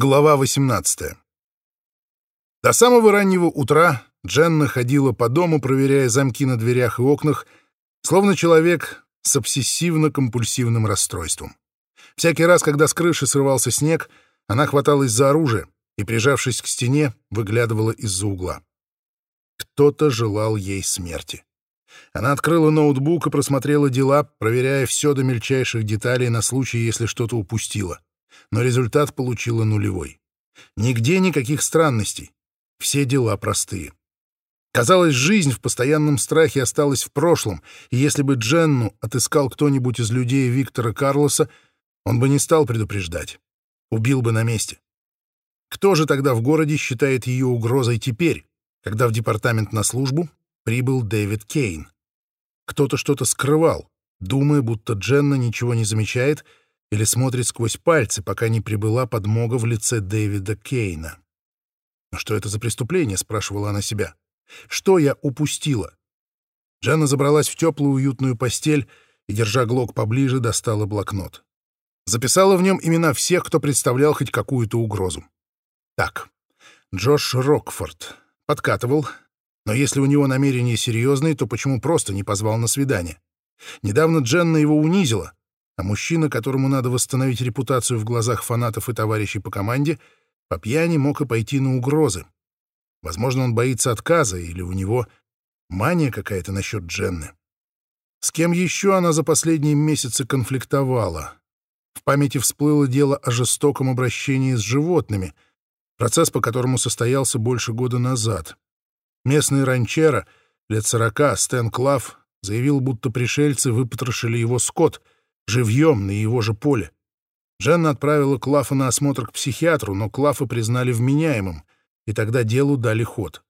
Глава 18. До самого раннего утра Дженна ходила по дому, проверяя замки на дверях и окнах, словно человек с обсессивно-компульсивным расстройством. Всякий раз, когда с крыши срывался снег, она хваталась за оружие и, прижавшись к стене, выглядывала из-за угла. Кто-то желал ей смерти. Она открыла ноутбук и просмотрела дела, проверяя все до мельчайших деталей на случай, если что-то упустила но результат получила нулевой. Нигде никаких странностей. Все дела простые. Казалось, жизнь в постоянном страхе осталась в прошлом, и если бы Дженну отыскал кто-нибудь из людей Виктора Карлоса, он бы не стал предупреждать. Убил бы на месте. Кто же тогда в городе считает ее угрозой теперь, когда в департамент на службу прибыл Дэвид Кейн? Кто-то что-то скрывал, думая, будто Дженна ничего не замечает — или смотрит сквозь пальцы, пока не прибыла подмога в лице Дэвида Кейна. «Но что это за преступление?» — спрашивала она себя. «Что я упустила?» Джанна забралась в теплую уютную постель и, держа глок поближе, достала блокнот. Записала в нем имена всех, кто представлял хоть какую-то угрозу. Так, Джош Рокфорд. Подкатывал. Но если у него намерения серьезные, то почему просто не позвал на свидание? Недавно Дженна его унизила, а мужчина, которому надо восстановить репутацию в глазах фанатов и товарищей по команде, по пьяни мог и пойти на угрозы. Возможно, он боится отказа, или у него мания какая-то насчет Дженны. С кем еще она за последние месяцы конфликтовала? В памяти всплыло дело о жестоком обращении с животными, процесс по которому состоялся больше года назад. Местный ранчера, лет сорока, Стэн Клав, заявил, будто пришельцы выпотрошили его скот — живьем на его же поле. Жанна отправила Клафа на осмотр к психиатру, но Клафа признали вменяемым, и тогда делу дали ход.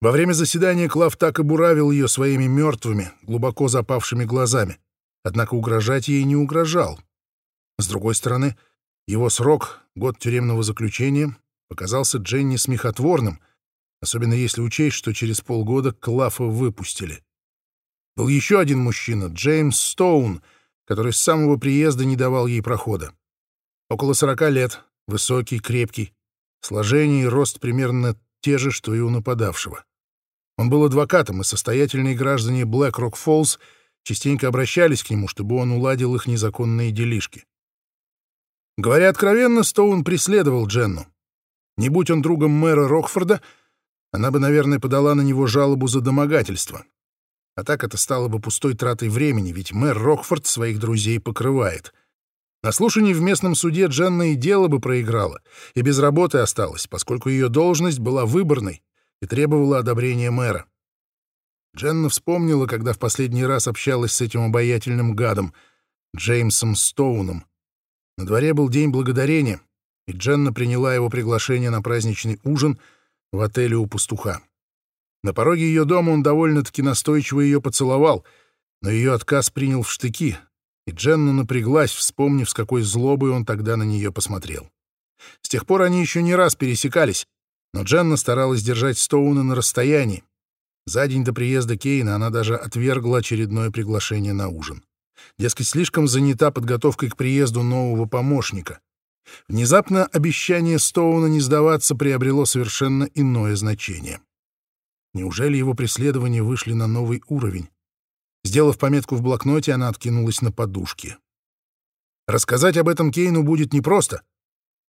Во время заседания Клав так и буравил ее своими мертвыми, глубоко запавшими глазами, однако угрожать ей не угрожал. С другой стороны, его срок, год тюремного заключения, показался Дженни смехотворным, особенно если учесть, что через полгода Клафа выпустили. Был еще один мужчина, Джеймс Стоун — который с самого приезда не давал ей прохода. Около сорока лет, высокий, крепкий, сложение и рост примерно те же, что и у нападавшего. Он был адвокатом, и состоятельные граждане Блэк Рок Фоллс частенько обращались к нему, чтобы он уладил их незаконные делишки. Говоря откровенно, Стоун преследовал Дженну. Не будь он другом мэра Рокфорда, она бы, наверное, подала на него жалобу за домогательство. А так это стало бы пустой тратой времени, ведь мэр Рокфорд своих друзей покрывает. На слушании в местном суде Дженна и дело бы проиграла, и без работы осталась, поскольку ее должность была выборной и требовала одобрения мэра. Дженна вспомнила, когда в последний раз общалась с этим обаятельным гадом, Джеймсом Стоуном. На дворе был День Благодарения, и Дженна приняла его приглашение на праздничный ужин в отеле у пастуха. На пороге ее дома он довольно-таки настойчиво ее поцеловал, но ее отказ принял в штыки, и Дженна напряглась, вспомнив, с какой злобой он тогда на нее посмотрел. С тех пор они еще не раз пересекались, но Дженна старалась держать Стоуна на расстоянии. За день до приезда Кейна она даже отвергла очередное приглашение на ужин. Дескать, слишком занята подготовкой к приезду нового помощника. Внезапно обещание Стоуна не сдаваться приобрело совершенно иное значение. Неужели его преследования вышли на новый уровень? Сделав пометку в блокноте, она откинулась на подушке. Рассказать об этом Кейну будет непросто.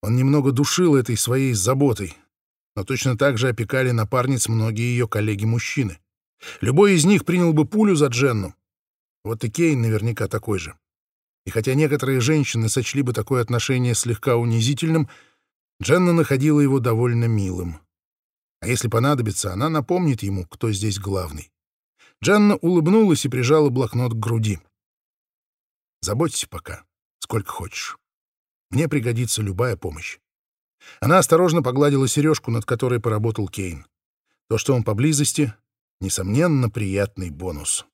Он немного душил этой своей заботой, но точно так же опекали напарниц многие ее коллеги-мужчины. Любой из них принял бы пулю за Дженну. Вот и Кейн наверняка такой же. И хотя некоторые женщины сочли бы такое отношение слегка унизительным, Дженна находила его довольно милым. А если понадобится, она напомнит ему, кто здесь главный. Джанна улыбнулась и прижала блокнот к груди. «Заботься пока, сколько хочешь. Мне пригодится любая помощь». Она осторожно погладила сережку, над которой поработал Кейн. То, что он поблизости, несомненно, приятный бонус.